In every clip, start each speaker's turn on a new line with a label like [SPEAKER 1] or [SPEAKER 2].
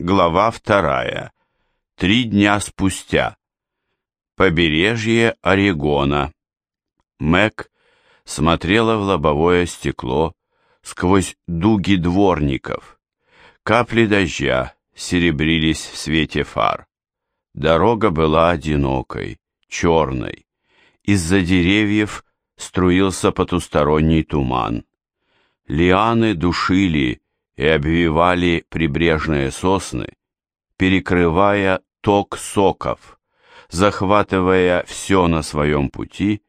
[SPEAKER 1] Глава вторая. Три дня спустя. Побережье Орегона. Мэг смотрела в лобовое стекло сквозь дуги дворников. Капли дождя серебрились в свете фар. Дорога была одинокой, черной. Из-за деревьев струился потусторонний туман. Лианы душили и обвивали прибрежные сосны, перекрывая ток соков, захватывая все на своем пути,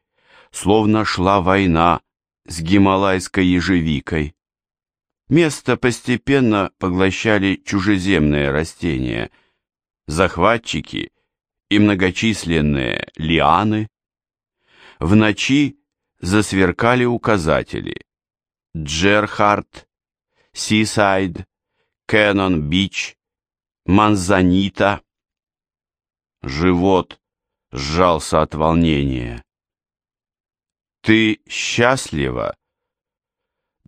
[SPEAKER 1] словно шла война с гималайской ежевикой. Место постепенно поглощали чужеземные растения, захватчики и многочисленные лианы. В ночи засверкали указатели. Джерхард, Сисайд, Кэнон Бич, Манзанита. Живот сжался от волнения. «Ты счастлива?»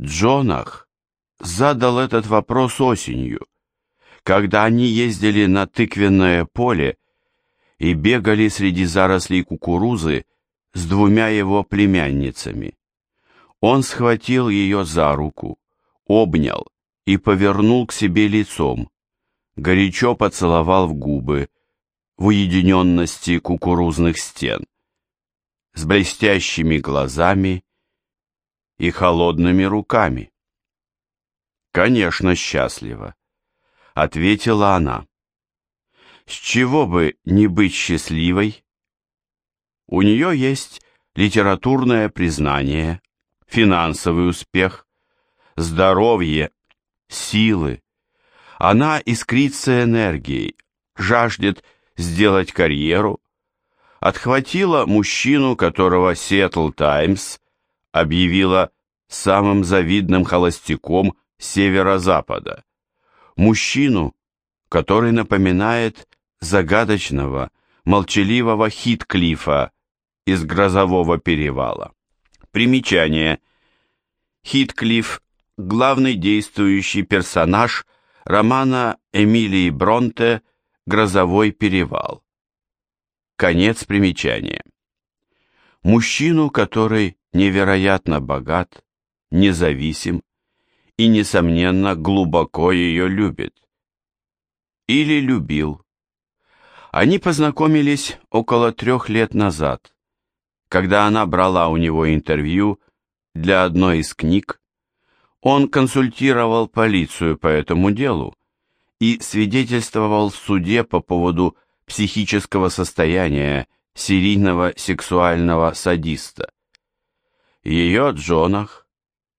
[SPEAKER 1] Джонах задал этот вопрос осенью, когда они ездили на тыквенное поле и бегали среди зарослей кукурузы с двумя его племянницами. Он схватил ее за руку, обнял и повернул к себе лицом, горячо поцеловал в губы, в уединенности кукурузных стен, с блестящими глазами и холодными руками. «Конечно, счастлива», — ответила она. «С чего бы не быть счастливой?» У нее есть литературное признание, финансовый успех, здоровье, силы. Она искрится энергией, жаждет сделать карьеру, отхватила мужчину, которого Seattle Times объявила самым завидным холостяком северо-запада. Мужчину, который напоминает загадочного, молчаливого Хитклифа из «Грозового перевала». Примечание. Хитклифф – главный действующий персонаж романа Эмилии Бронте «Грозовой перевал». Конец примечания. Мужчину, который невероятно богат, независим и, несомненно, глубоко ее любит. Или любил. Они познакомились около трех лет назад когда она брала у него интервью для одной из книг, он консультировал полицию по этому делу и свидетельствовал в суде по поводу психического состояния серийного сексуального садиста. Ее Джонах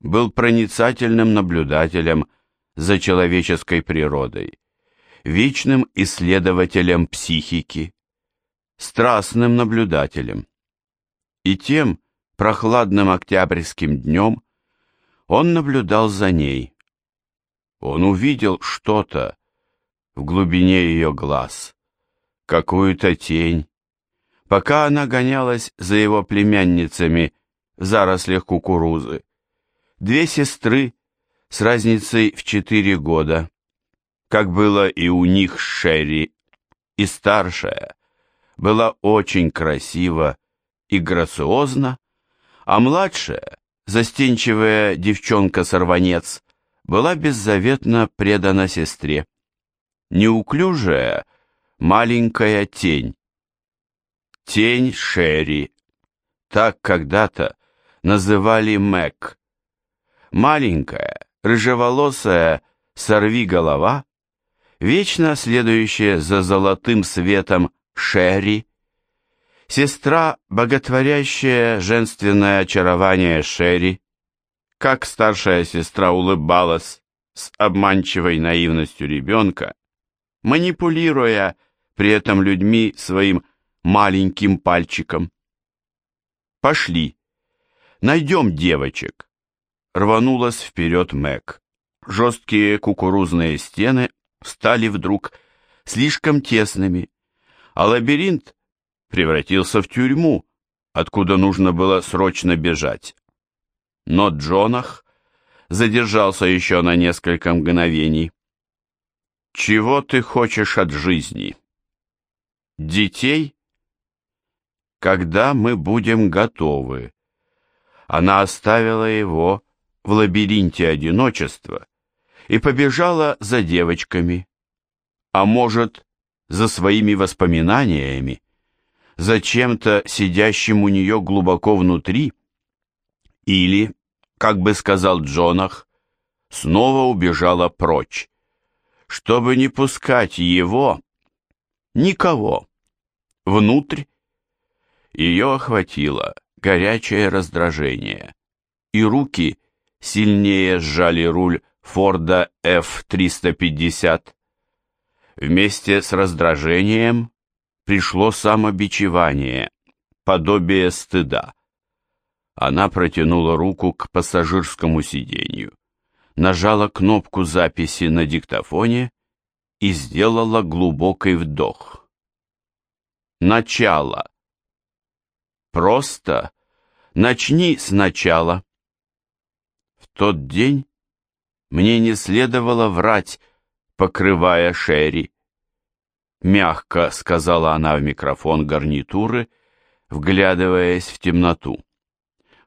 [SPEAKER 1] был проницательным наблюдателем за человеческой природой, вечным исследователем психики, страстным наблюдателем и тем прохладным октябрьским днем он наблюдал за ней. Он увидел что-то в глубине ее глаз, какую-то тень, пока она гонялась за его племянницами в зарослях кукурузы. Две сестры с разницей в четыре года, как было и у них Шерри, и старшая, была очень красива и грациозно, а младшая, застенчивая девчонка-сорванец, была беззаветно предана сестре. Неуклюжая, маленькая тень. Тень Шерри. Так когда-то называли Мэг. Маленькая, рыжеволосая сорви-голова, вечно следующая за золотым светом Шерри, Сестра, боготворящая женственное очарование Шерри, как старшая сестра улыбалась с обманчивой наивностью ребенка, манипулируя при этом людьми своим маленьким пальчиком. «Пошли, найдем девочек», — рванулась вперед Мэг. Жесткие кукурузные стены стали вдруг слишком тесными, а лабиринт превратился в тюрьму, откуда нужно было срочно бежать. Но Джонах задержался еще на несколько мгновений. Чего ты хочешь от жизни? Детей? Когда мы будем готовы? Она оставила его в лабиринте одиночества и побежала за девочками, а может, за своими воспоминаниями, за чем-то сидящим у нее глубоко внутри, или, как бы сказал Джонах, снова убежала прочь, чтобы не пускать его, никого, внутрь. Ее охватило горячее раздражение, и руки сильнее сжали руль Форда F-350. Вместе с раздражением пришло самобичевание, подобие стыда. Она протянула руку к пассажирскому сиденью, нажала кнопку записи на диктофоне и сделала глубокий вдох. Начало. Просто начни сначала. В тот день мне не следовало врать, покрывая Шерри. Мягко сказала она в микрофон гарнитуры, вглядываясь в темноту.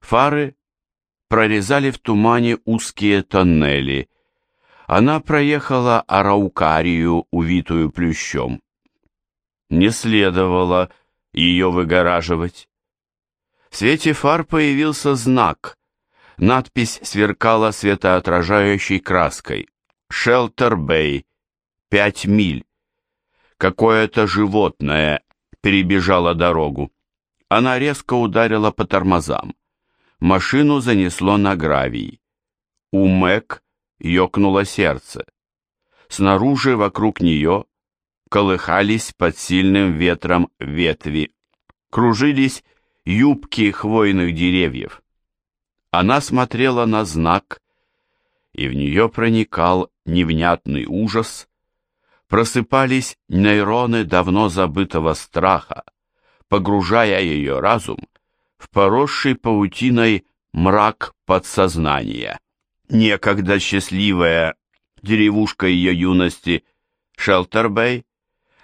[SPEAKER 1] Фары прорезали в тумане узкие тоннели. Она проехала араукарию, увитую плющом. Не следовало ее выгораживать. В свете фар появился знак. Надпись сверкала светоотражающей краской. «Шелтер Бэй. Пять миль». Какое-то животное перебежало дорогу. Она резко ударила по тормозам. Машину занесло на гравий. У Мэг ёкнуло сердце. Снаружи вокруг нее колыхались под сильным ветром ветви. Кружились юбки хвойных деревьев. Она смотрела на знак, и в нее проникал невнятный ужас, просыпались нейроны давно забытого страха, погружая ее разум в поросший паутиной мрак подсознания. Некогда счастливая деревушка ее юности Шелтербей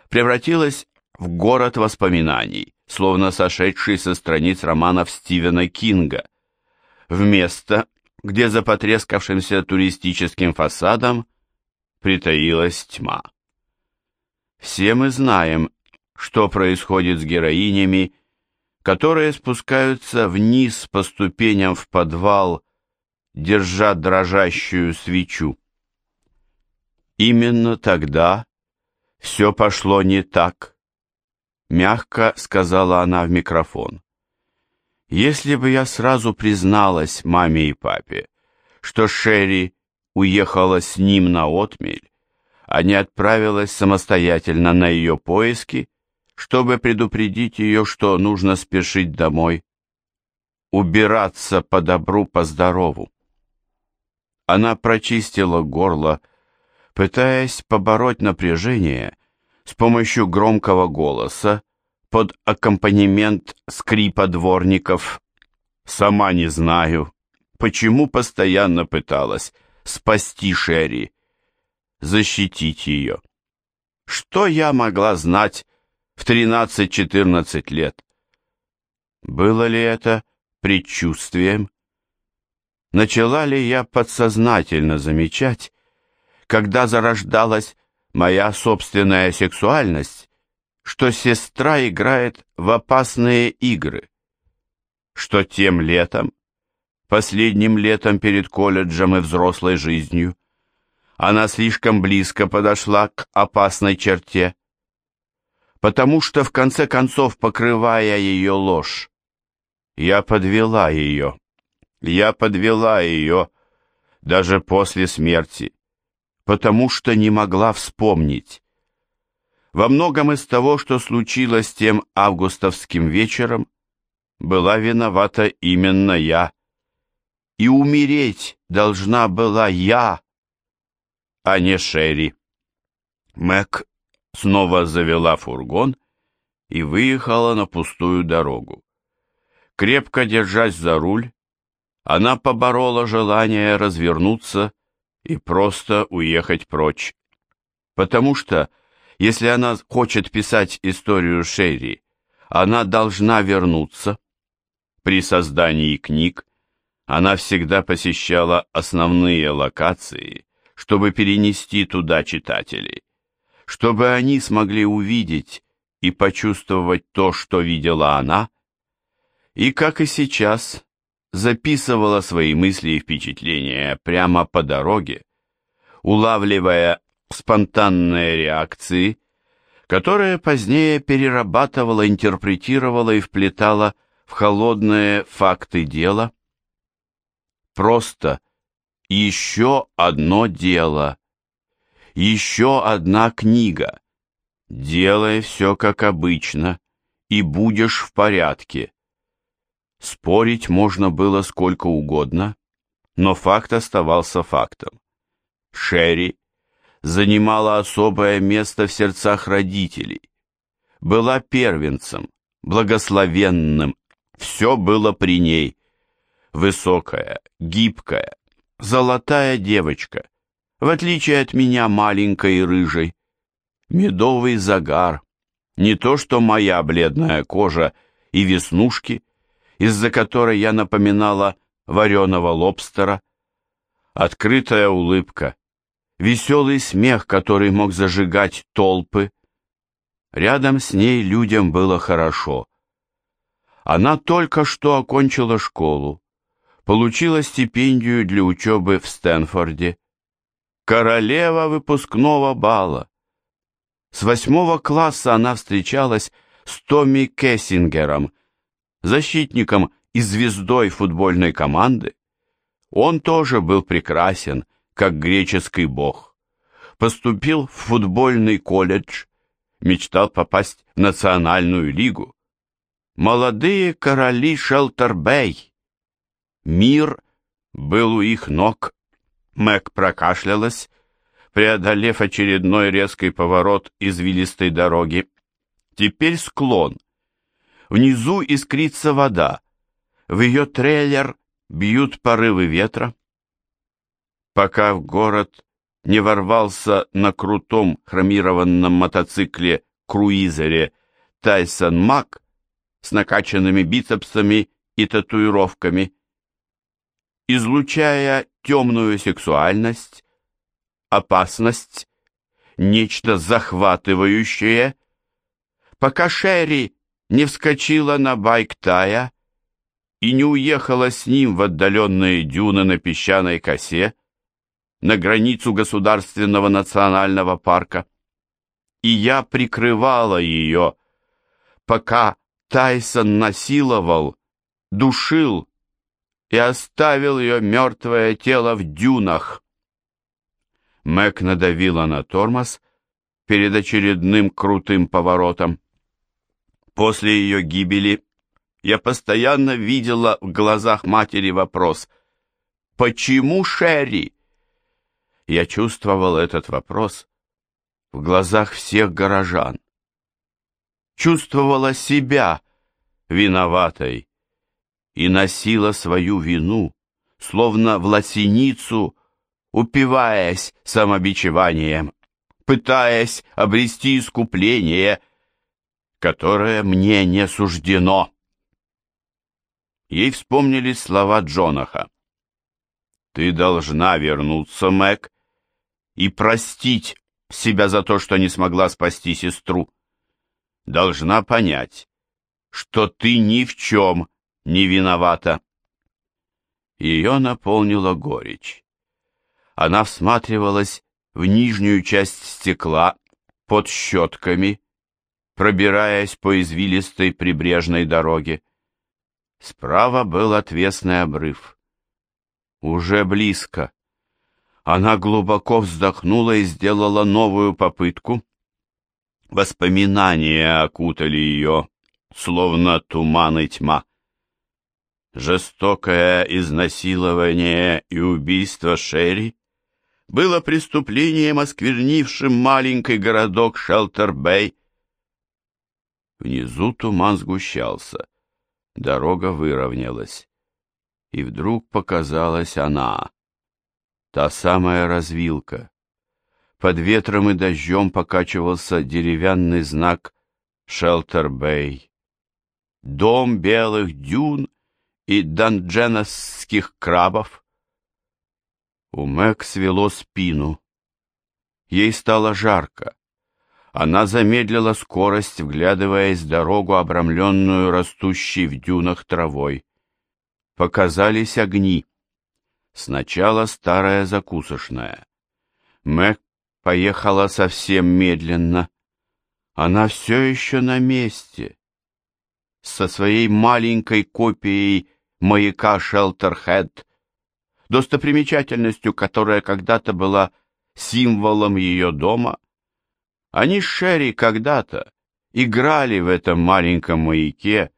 [SPEAKER 1] превратилась в город воспоминаний, словно сошедший со страниц романов Стивена Кинга, в место, где за потрескавшимся туристическим фасадом притаилась тьма. Все мы знаем, что происходит с героинями, которые спускаются вниз по ступеням в подвал, держа дрожащую свечу. Именно тогда все пошло не так, мягко сказала она в микрофон. Если бы я сразу призналась маме и папе, что Шерри уехала с ним на отмель, а не отправилась самостоятельно на ее поиски, чтобы предупредить ее, что нужно спешить домой, убираться по добру, по здорову. Она прочистила горло, пытаясь побороть напряжение с помощью громкого голоса под аккомпанемент скрипа дворников. Сама не знаю, почему постоянно пыталась спасти Шерри, защитить ее. Что я могла знать в 13-14 лет? Было ли это предчувствием? Начала ли я подсознательно замечать, когда зарождалась моя собственная сексуальность, что сестра играет в опасные игры, что тем летом, последним летом перед колледжем и взрослой жизнью, она слишком близко подошла к опасной черте, потому что, в конце концов, покрывая ее ложь, я подвела ее, я подвела ее даже после смерти, потому что не могла вспомнить. Во многом из того, что случилось тем августовским вечером, была виновата именно я. И умереть должна была я, а не Шерри. Мэг снова завела фургон и выехала на пустую дорогу. Крепко держась за руль, она поборола желание развернуться и просто уехать прочь. потому что, если она хочет писать историю Шерри, она должна вернуться. При создании книг она всегда посещала основные локации, чтобы перенести туда читателей, чтобы они смогли увидеть и почувствовать то, что видела она, и, как и сейчас, записывала свои мысли и впечатления прямо по дороге, улавливая спонтанные реакции, которые позднее перерабатывала, интерпретировала и вплетала в холодные факты дела. Просто еще одно дело, еще одна книга. Делай все как обычно, и будешь в порядке. Спорить можно было сколько угодно, но факт оставался фактом. Шерри занимала особое место в сердцах родителей, была первенцем, благословенным, все было при ней. Высокая, гибкая, золотая девочка, в отличие от меня маленькой и рыжей. Медовый загар, не то что моя бледная кожа и веснушки, из-за которой я напоминала вареного лобстера, открытая улыбка, веселый смех, который мог зажигать толпы. Рядом с ней людям было хорошо. Она только что окончила школу, получила стипендию для учебы в Стэнфорде. Королева выпускного бала. С восьмого класса она встречалась с Томми Кессингером, защитником и звездой футбольной команды. Он тоже был прекрасен, как греческий бог. Поступил в футбольный колледж, мечтал попасть в национальную лигу. Молодые короли Шелтербей Мир был у их ног. Мэг прокашлялась, преодолев очередной резкий поворот извилистой дороги. Теперь склон. Внизу искрится вода. В ее трейлер бьют порывы ветра. Пока в город не ворвался на крутом хромированном мотоцикле-круизере Тайсон Мак с накачанными бицепсами и татуировками, излучая темную сексуальность, опасность, нечто захватывающее, пока Шерри не вскочила на байк Тая и не уехала с ним в отдаленные дюны на песчаной косе, на границу государственного национального парка. И я прикрывала ее, пока Тайсон насиловал, душил, и оставил ее мертвое тело в дюнах. Мэг надавила на тормоз перед очередным крутым поворотом. После ее гибели я постоянно видела в глазах матери вопрос «Почему Шерри?» Я чувствовал этот вопрос в глазах всех горожан. Чувствовала себя виноватой и носила свою вину, словно в лосиницу, упиваясь самобичеванием, пытаясь обрести искупление, которое мне не суждено. Ей вспомнились слова Джонаха. «Ты должна вернуться, Мэг, и простить себя за то, что не смогла спасти сестру. Должна понять, что ты ни в чем не виновата. Ее наполнила горечь. Она всматривалась в нижнюю часть стекла под щетками, пробираясь по извилистой прибрежной дороге. Справа был отвесный обрыв. Уже близко. Она глубоко вздохнула и сделала новую попытку. Воспоминания окутали ее, словно туман и тьма. Жестокое изнасилование и убийство Шерри было преступлением, осквернившим маленький городок Шелтер-Бэй. Внизу туман сгущался, дорога выровнялась, и вдруг показалась она, та самая развилка, Под ветром и дождем покачивался деревянный знак «Шелтер-Бэй». Дом белых дюн и дандженосских крабов. У Мэг свело спину. Ей стало жарко. Она замедлила скорость, вглядываясь в дорогу, обрамленную растущей в дюнах травой. Показались огни. Сначала старая закусочная. Мэг поехала совсем медленно. Она все еще на месте. Со своей маленькой копией маяка Шелтерхед, достопримечательностью, которая когда-то была символом ее дома, они с Шерри когда-то играли в этом маленьком маяке,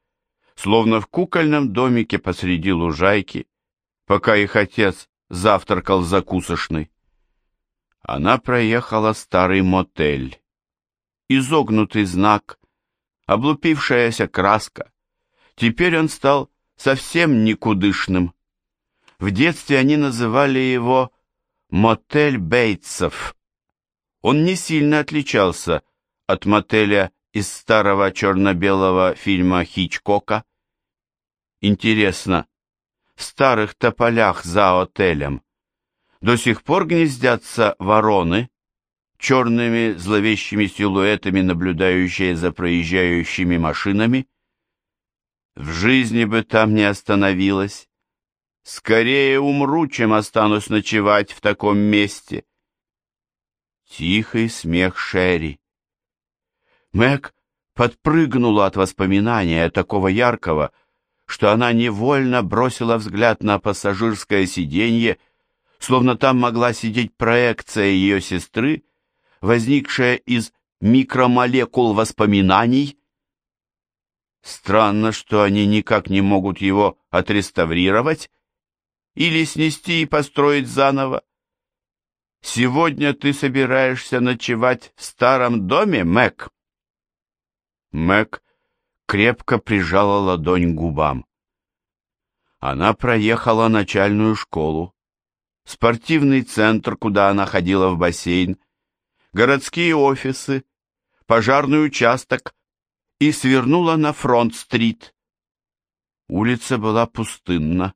[SPEAKER 1] словно в кукольном домике посреди лужайки, пока их отец завтракал закусочной. Она проехала старый мотель. Изогнутый знак, облупившаяся краска. Теперь он стал совсем никудышным. В детстве они называли его «мотель Бейтсов», он не сильно отличался от мотеля из старого черно-белого фильма Хичкока. Интересно, в старых тополях за отелем до сих пор гнездятся вороны, черными зловещими силуэтами, наблюдающие за проезжающими машинами? В жизни бы там не остановилась. Скорее умру, чем останусь ночевать в таком месте. Тихий смех Шерри. Мэг подпрыгнула от воспоминания такого яркого, что она невольно бросила взгляд на пассажирское сиденье, словно там могла сидеть проекция ее сестры, возникшая из микромолекул воспоминаний. Странно, что они никак не могут его отреставрировать или снести и построить заново. Сегодня ты собираешься ночевать в старом доме, Мэг?» Мэг крепко прижала ладонь к губам. Она проехала начальную школу, спортивный центр, куда она ходила в бассейн, городские офисы, пожарный участок и свернула на Фронт-стрит. Улица была пустынна.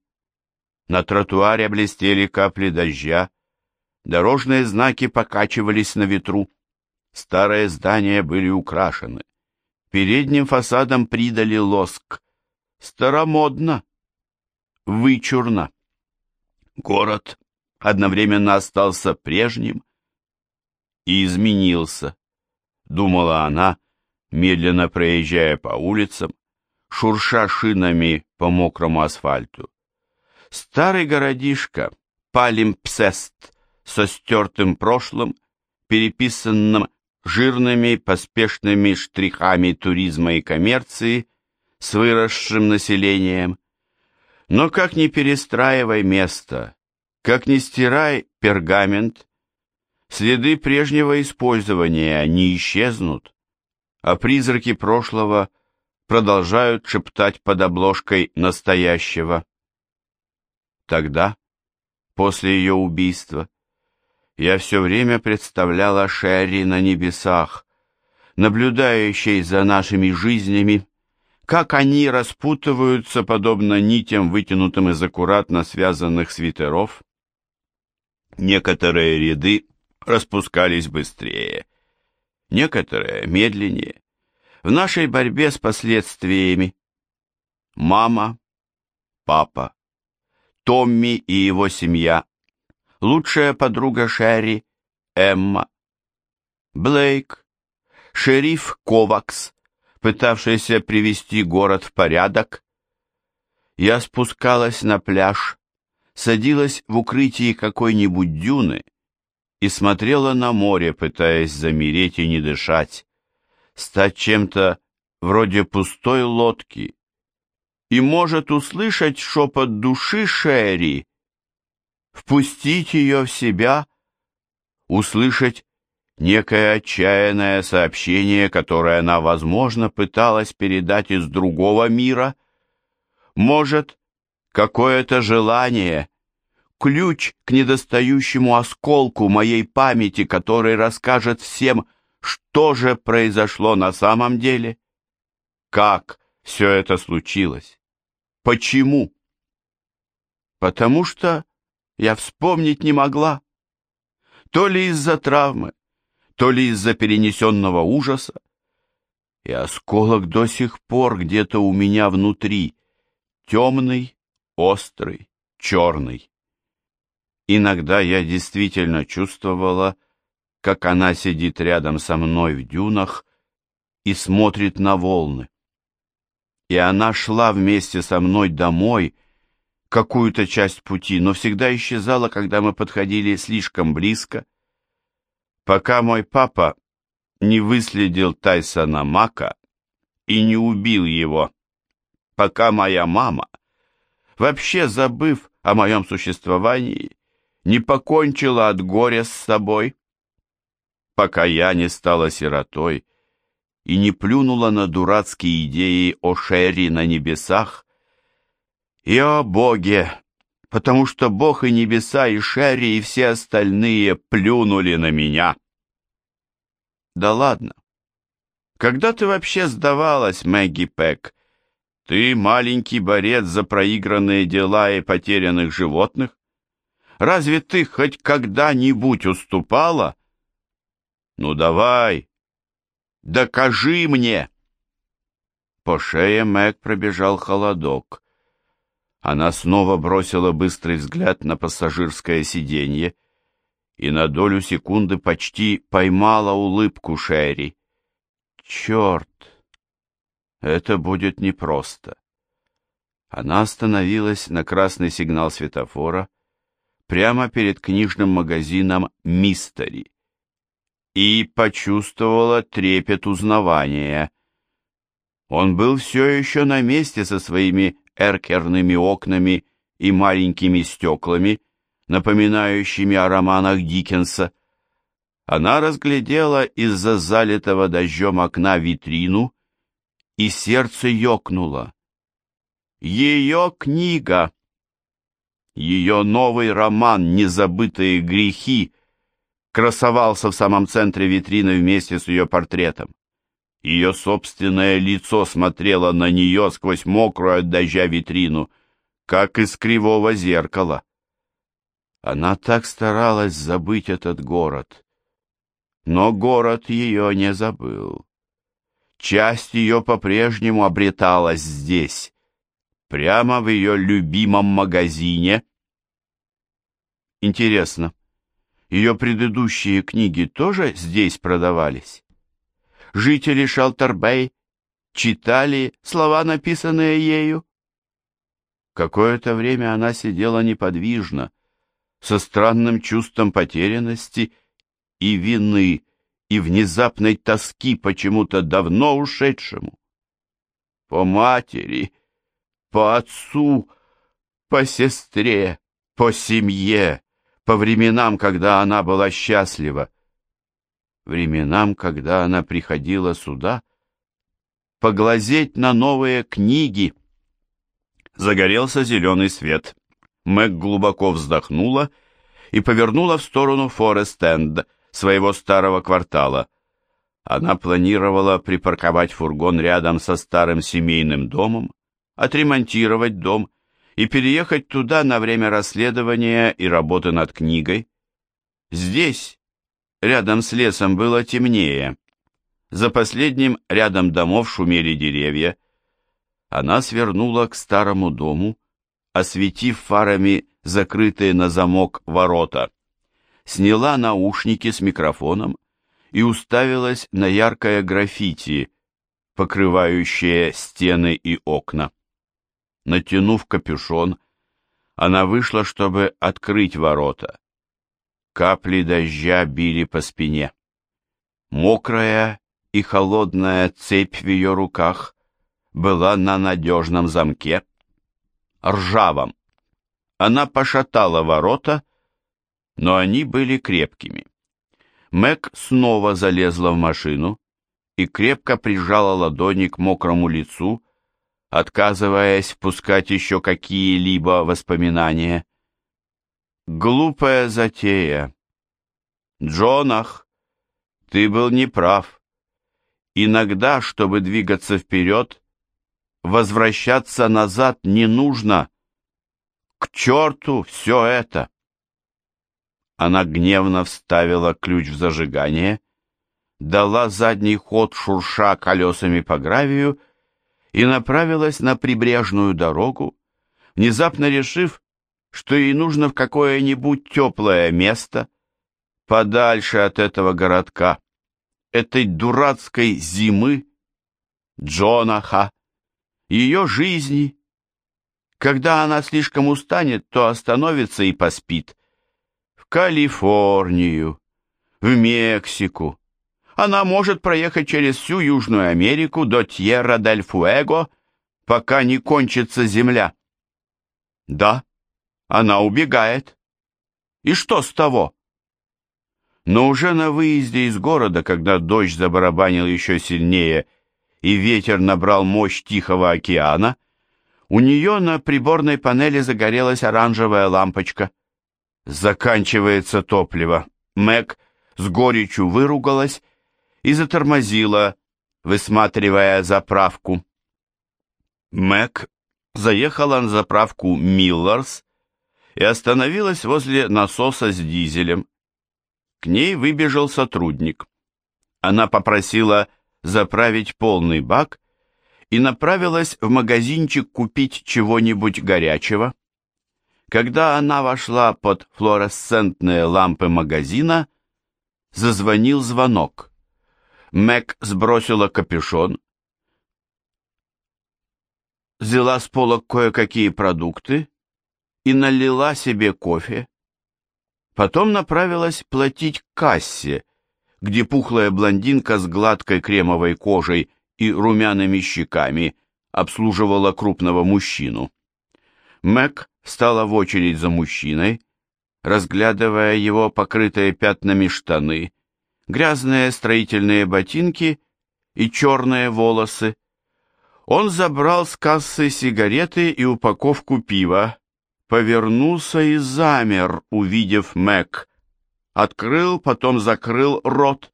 [SPEAKER 1] На тротуаре блестели капли дождя, Дорожные знаки покачивались на ветру. Старые здания были украшены. Передним фасадом придали лоск. Старомодно, вычурно. Город одновременно остался прежним и изменился, думала она, медленно проезжая по улицам, шурша шинами по мокрому асфальту. Старый городишко, Палимпсест, со стертым прошлым, переписанным жирными поспешными штрихами туризма и коммерции, с выросшим населением. Но как ни перестраивай место, как ни стирай пергамент, следы прежнего использования не исчезнут, а призраки прошлого продолжают шептать под обложкой настоящего. Тогда, после ее убийства, я все время представляла Шерри на небесах, наблюдающей за нашими жизнями, как они распутываются, подобно нитям, вытянутым из аккуратно связанных свитеров. Некоторые ряды распускались быстрее, некоторые медленнее. В нашей борьбе с последствиями мама, папа, Томми и его семья лучшая подруга Шерри, Эмма, Блейк, шериф Ковакс, пытавшийся привести город в порядок. Я спускалась на пляж, садилась в укрытии какой-нибудь дюны и смотрела на море, пытаясь замереть и не дышать, стать чем-то вроде пустой лодки, и может услышать шепот души Шерри, впустить ее в себя, услышать некое отчаянное сообщение, которое она, возможно, пыталась передать из другого мира, может, какое-то желание, ключ к недостающему осколку моей памяти, который расскажет всем, что же произошло на самом деле? Как все это случилось? Почему? Потому что я вспомнить не могла. То ли из-за травмы, то ли из-за перенесенного ужаса. И осколок до сих пор где-то у меня внутри, темный, острый, черный. Иногда я действительно чувствовала, как она сидит рядом со мной в дюнах и смотрит на волны. И она шла вместе со мной домой какую-то часть пути, но всегда исчезала, когда мы подходили слишком близко. Пока мой папа не выследил Тайсона Мака и не убил его, пока моя мама, вообще забыв о моем существовании, не покончила от горя с собой, пока я не стала сиротой и не плюнула на дурацкие идеи о Шерри на небесах и о Боге, потому что Бог и небеса, и Шерри, и все остальные плюнули на меня. Да ладно. Когда ты вообще сдавалась, Мэгги Пэк? Ты маленький борец за проигранные дела и потерянных животных? Разве ты хоть когда-нибудь уступала? Ну давай, докажи мне. По шее Мэг пробежал холодок. Она снова бросила быстрый взгляд на пассажирское сиденье и на долю секунды почти поймала улыбку Шерри. Черт! Это будет непросто. Она остановилась на красный сигнал светофора прямо перед книжным магазином «Мистери» и почувствовала трепет узнавания. Он был все еще на месте со своими эркерными окнами и маленькими стеклами, напоминающими о романах Диккенса. Она разглядела из-за залитого дождем окна витрину, и сердце ёкнуло. Ее книга! Ее новый роман «Незабытые грехи» красовался в самом центре витрины вместе с ее портретом. Ее собственное лицо смотрело на нее сквозь мокрую от дождя витрину, как из кривого зеркала. Она так старалась забыть этот город. Но город ее не забыл. Часть ее по-прежнему обреталась здесь, прямо в ее любимом магазине. Интересно, ее предыдущие книги тоже здесь продавались? Жители Шалтербей читали слова, написанные ею? Какое-то время она сидела неподвижно, со странным чувством потерянности и вины, и внезапной тоски почему-то давно ушедшему. По матери, по отцу, по сестре, по семье, по временам, когда она была счастлива, временам, когда она приходила сюда, поглазеть на новые книги. Загорелся зеленый свет. Мэг глубоко вздохнула и повернула в сторону Форест-Энд, своего старого квартала. Она планировала припарковать фургон рядом со старым семейным домом, отремонтировать дом и переехать туда на время расследования и работы над книгой. Здесь, рядом с лесом, было темнее. За последним рядом домов шумели деревья. Она свернула к старому дому, осветив фарами закрытые на замок ворота, сняла наушники с микрофоном и уставилась на яркое граффити, покрывающее стены и окна. Натянув капюшон, она вышла, чтобы открыть ворота. Капли дождя били по спине. Мокрая и холодная цепь в ее руках была на надежном замке, ржавом. Она пошатала ворота, но они были крепкими. Мэг снова залезла в машину и крепко прижала ладони к мокрому лицу, отказываясь впускать еще какие-либо воспоминания. Глупая затея. Джонах, ты был неправ. Иногда, чтобы двигаться вперед, возвращаться назад не нужно. К черту все это! Она гневно вставила ключ в зажигание, дала задний ход, шурша колесами по гравию, и направилась на прибрежную дорогу, внезапно решив, что ей нужно в какое-нибудь теплое место, подальше от этого городка, этой дурацкой зимы, Джонаха, ее жизни. Когда она слишком устанет, то остановится и поспит. Калифорнию, в Мексику. Она может проехать через всю Южную Америку до Тьерра-дель-Фуэго, пока не кончится земля. Да, она убегает. И что с того? Но уже на выезде из города, когда дождь забарабанил еще сильнее и ветер набрал мощь Тихого океана, у нее на приборной панели загорелась оранжевая лампочка. Заканчивается топливо. Мэг с горечью выругалась и затормозила, высматривая заправку. Мэг заехала на заправку Милларс и остановилась возле насоса с дизелем. К ней выбежал сотрудник. Она попросила заправить полный бак и направилась в магазинчик купить чего-нибудь горячего. Когда она вошла под флуоресцентные лампы магазина, зазвонил звонок. Мэг сбросила капюшон, взяла с пола кое-какие продукты и налила себе кофе. Потом направилась платить кассе, где пухлая блондинка с гладкой кремовой кожей и румяными щеками обслуживала крупного мужчину. Мэг встала в очередь за мужчиной, разглядывая его покрытые пятнами штаны, грязные строительные ботинки и черные волосы. Он забрал с кассы сигареты и упаковку пива, повернулся и замер, увидев Мэг. Открыл, потом закрыл рот.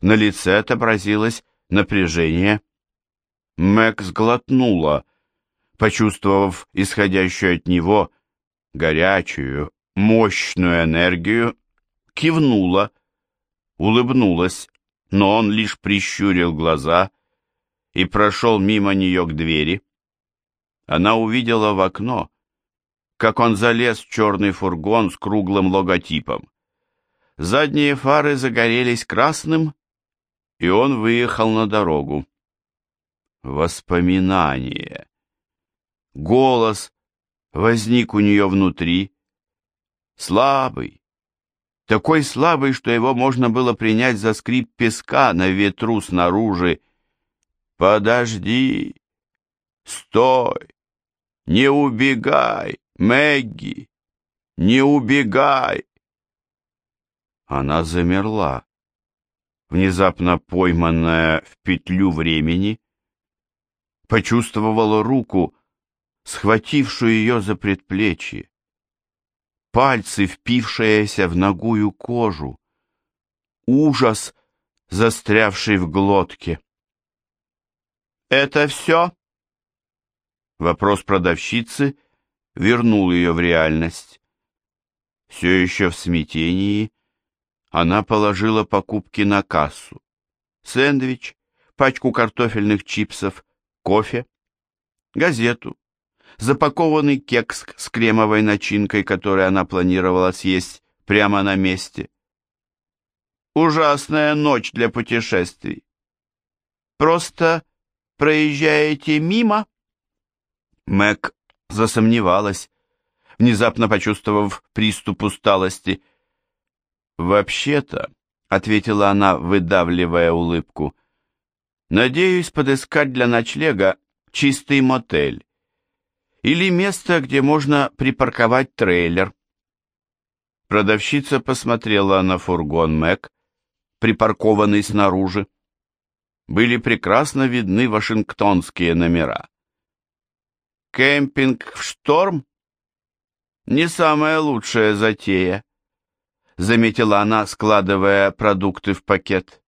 [SPEAKER 1] На лице отобразилось напряжение. Мэг сглотнула, почувствовав исходящую от него горячую, мощную энергию, кивнула, улыбнулась, но он лишь прищурил глаза и прошел мимо нее к двери. Она увидела в окно, как он залез в черный фургон с круглым логотипом. Задние фары загорелись красным, и он выехал на дорогу. Воспоминание. Голос возник у нее внутри, слабый, такой слабый, что его можно было принять за скрип песка на ветру снаружи. «Подожди! Стой! Не убегай, Мэгги! Не убегай!» Она замерла, внезапно пойманная в петлю времени, почувствовала руку, схватившую ее за предплечье. Пальцы, впившиеся в ногую кожу. Ужас, застрявший в глотке. «Это все?» Вопрос продавщицы вернул ее в реальность. Все еще в смятении она положила покупки на кассу. Сэндвич, пачку картофельных чипсов, кофе, газету, запакованный кекс с кремовой начинкой, который она планировала съесть прямо на месте. Ужасная ночь для путешествий. Просто проезжаете мимо? Мэг засомневалась, внезапно почувствовав приступ усталости. «Вообще-то», — ответила она, выдавливая улыбку, — «надеюсь подыскать для ночлега чистый мотель или место, где можно припарковать трейлер. Продавщица посмотрела на фургон Мэг, припаркованный снаружи. Были прекрасно видны вашингтонские номера. «Кемпинг в шторм?» не самая лучшая затея», — заметила она, складывая продукты в пакет.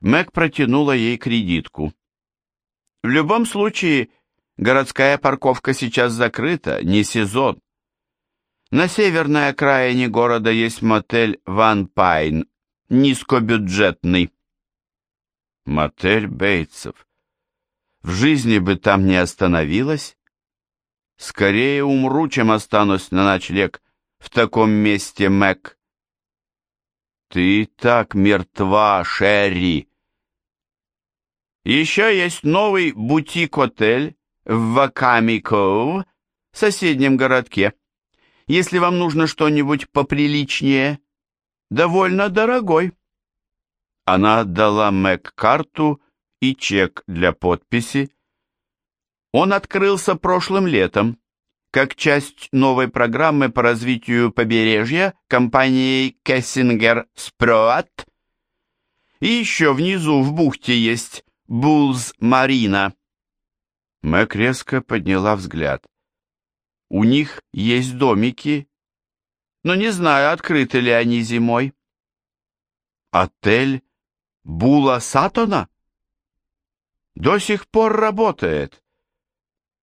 [SPEAKER 1] Мэг протянула ей кредитку. «В любом случае, городская парковка сейчас закрыта, не сезон. На северной окраине города есть мотель «Ван Пайн», низкобюджетный. Мотель Бейтсов. В жизни бы там не остановилась. Скорее умру, чем останусь на ночлег в таком месте, Мэг. Ты так мертва, Шерри. Еще есть новый бутик-отель в Ваками-Коу, соседнем городке. Если вам нужно что-нибудь поприличнее, довольно дорогой. Она отдала Мэг карту и чек для подписи. Он открылся прошлым летом, как часть новой программы по развитию побережья компанией Кессингер Спроат. И еще внизу в бухте есть Булз Марина. Мэг резко подняла взгляд. У них есть домики, но не знаю, открыты ли они зимой. Отель Була Сатона? До сих пор работает.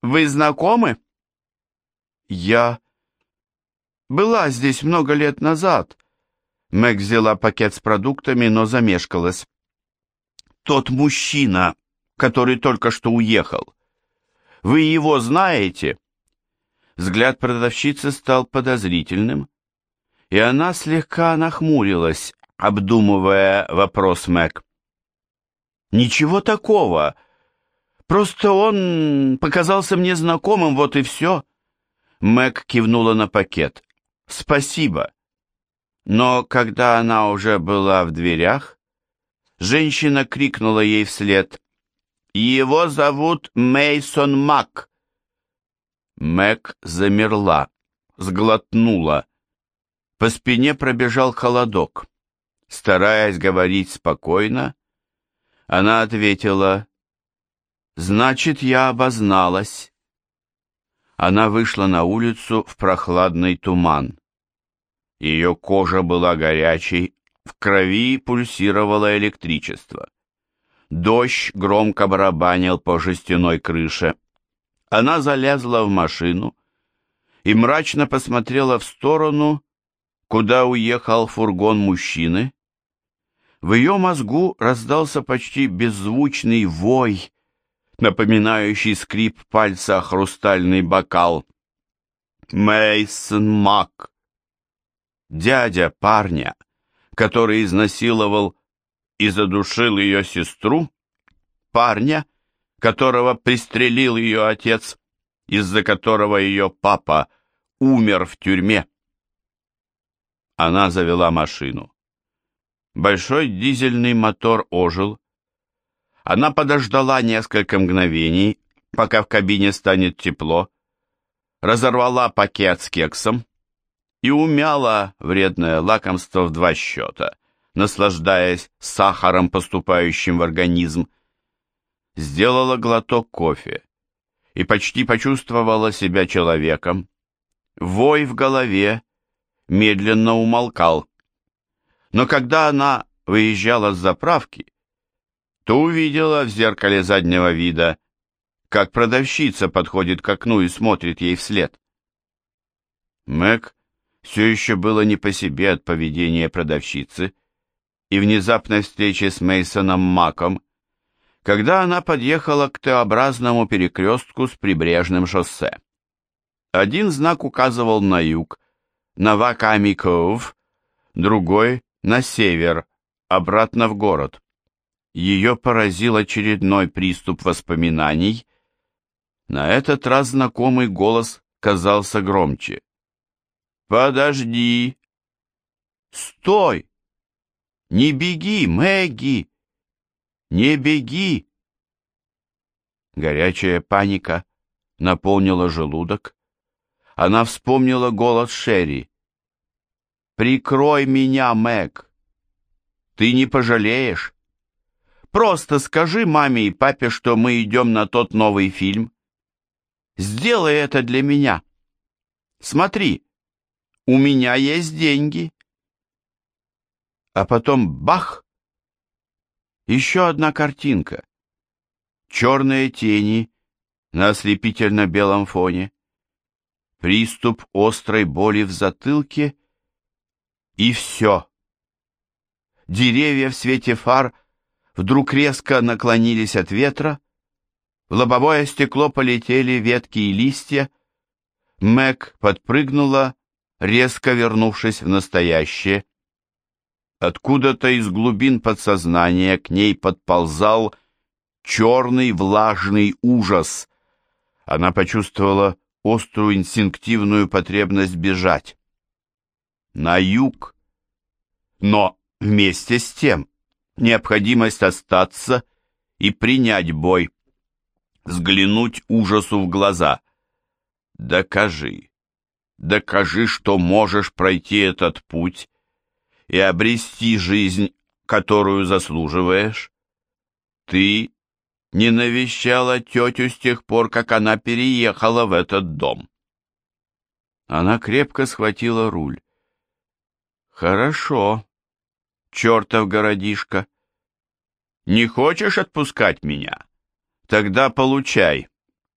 [SPEAKER 1] Вы знакомы? Я была здесь много лет назад. Мэг взяла пакет с продуктами, но замешкалась. Тот мужчина, который только что уехал. Вы его знаете? Взгляд продавщицы стал подозрительным, и она слегка нахмурилась, обдумывая вопрос Мэг. «Ничего такого. Просто он показался мне знакомым, вот и все». Мэг кивнула на пакет. «Спасибо». Но когда она уже была в дверях, женщина крикнула ей вслед. «Его зовут Мейсон Мак». Мэг замерла, сглотнула. По спине пробежал холодок. Стараясь говорить спокойно, она ответила, «Значит, я обозналась». Она вышла на улицу в прохладный туман. Ее кожа была горячей, в крови пульсировало электричество. Дождь громко барабанил по жестяной крыше. Она залезла в машину и мрачно посмотрела в сторону, куда уехал фургон мужчины. В ее мозгу раздался почти беззвучный вой, напоминающий скрип пальца хрустальный бокал. Мейсон Мак, дядя парня, который изнасиловал и задушил ее сестру, парня, которого пристрелил ее отец, из-за которого ее папа умер в тюрьме. Она завела машину. Большой дизельный мотор ожил. Она подождала несколько мгновений, пока в кабине станет тепло, разорвала пакет с кексом и умяла вредное лакомство в два счета, наслаждаясь сахаром, поступающим в организм, сделала глоток кофе и почти почувствовала себя человеком. Вой в голове медленно умолкал. Но когда она выезжала с заправки, то увидела в зеркале заднего вида, как продавщица подходит к окну и смотрит ей вслед. Мэг все еще было не по себе от поведения продавщицы и внезапной встречи с Мейсоном Маком, когда она подъехала к Т-образному перекрестку с прибрежным шоссе. Один знак указывал на юг, на Ваками-Коув, другой — на север, обратно в город. Ее поразил очередной приступ воспоминаний. На этот раз знакомый голос казался громче. «Подожди!» «Стой! Не беги, Мэгги!» Не беги!» Горячая паника наполнила желудок. Она вспомнила голос Шерри. «Прикрой меня, Мэг! Ты не пожалеешь! Просто скажи маме и папе, что мы идем на тот новый фильм. Сделай это для меня. Смотри, у меня есть деньги. А потом бах! Еще одна картинка. Черные тени на ослепительно-белом фоне. Приступ острой боли в затылке. И все. Деревья в свете фар вдруг резко наклонились от ветра, в лобовое стекло полетели ветки и листья, Мэг подпрыгнула, резко вернувшись в настоящее. Откуда-то из глубин подсознания к ней подползал черный влажный ужас. Она почувствовала острую инстинктивную потребность бежать. На юг. Но вместе с тем необходимость остаться и принять бой, взглянуть ужасу в глаза. Докажи, докажи, что можешь пройти этот путь и обрести жизнь, которую заслуживаешь. Ты не навещала тетю с тех пор, как она переехала в этот дом. Она крепко схватила руль. Хорошо, чертов городишко. Не хочешь отпускать меня? Тогда получай.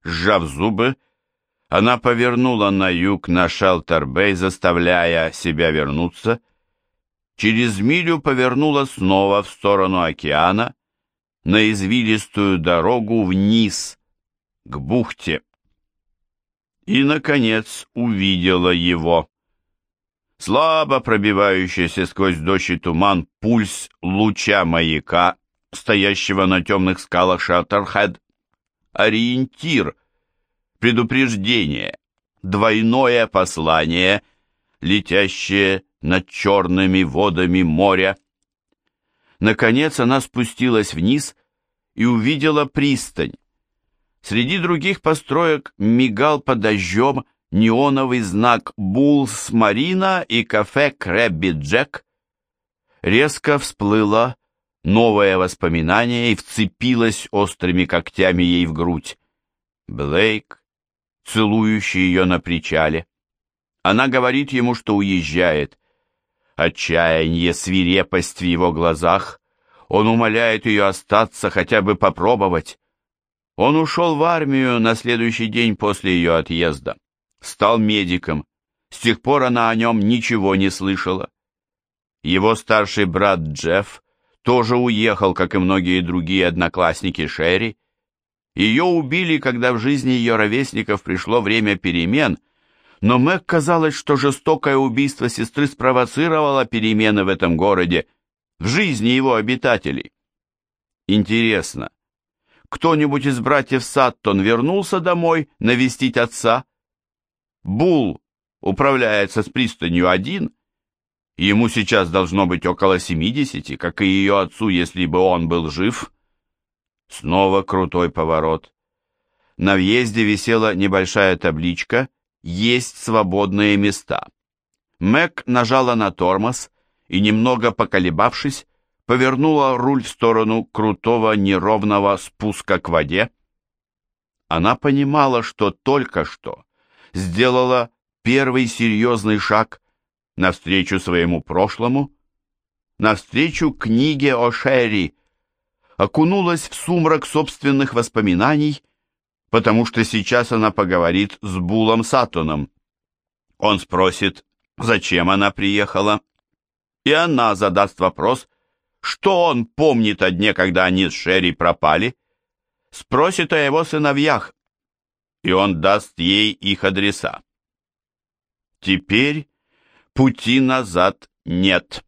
[SPEAKER 1] Сжав зубы, она повернула на юг на Шелтербей, заставляя себя вернуться. Через милю повернула снова в сторону океана, на извилистую дорогу вниз, к бухте. И, наконец, увидела его. Слабо пробивающийся сквозь дождь и туман пульс луча маяка, стоящего на темных скалах Шаттерхед. Ориентир, предупреждение, двойное послание, летящее над черными водами моря. Наконец она спустилась вниз и увидела пристань. Среди других построек мигал под дождем неоновый знак «Буллс Марина» и кафе «Крэбби Джек». Резко всплыло новое воспоминание и вцепилось острыми когтями ей в грудь. Блейк, целующий ее на причале. Она говорит ему, что уезжает, Отчаяние, свирепость в его глазах. Он умоляет ее остаться, хотя бы попробовать. Он ушел в армию на следующий день после ее отъезда. Стал медиком. С тех пор она о нем ничего не слышала. Его старший брат Джефф тоже уехал, как и многие другие одноклассники Шерри. Ее убили, когда в жизни ее ровесников пришло время перемен, но Мэг казалось, что жестокое убийство сестры спровоцировало перемены в этом городе, в жизни его обитателей. Интересно, кто-нибудь из братьев Саттон вернулся домой навестить отца? Бул управляется с пристанью один, ему сейчас должно быть около семидесяти, как и ее отцу, если бы он был жив. Снова крутой поворот. На въезде висела небольшая табличка есть свободные места. Мэг нажала на тормоз и, немного поколебавшись, повернула руль в сторону крутого неровного спуска к воде. Она понимала, что только что сделала первый серьезный шаг навстречу своему прошлому, навстречу книге о Шерри, окунулась в сумрак собственных воспоминаний потому что сейчас она поговорит с Булом Сатоном. Он спросит, зачем она приехала, и она задаст вопрос, что он помнит о дне, когда они с Шерри пропали, спросит о его сыновьях, и он даст ей их адреса. Теперь пути назад нет.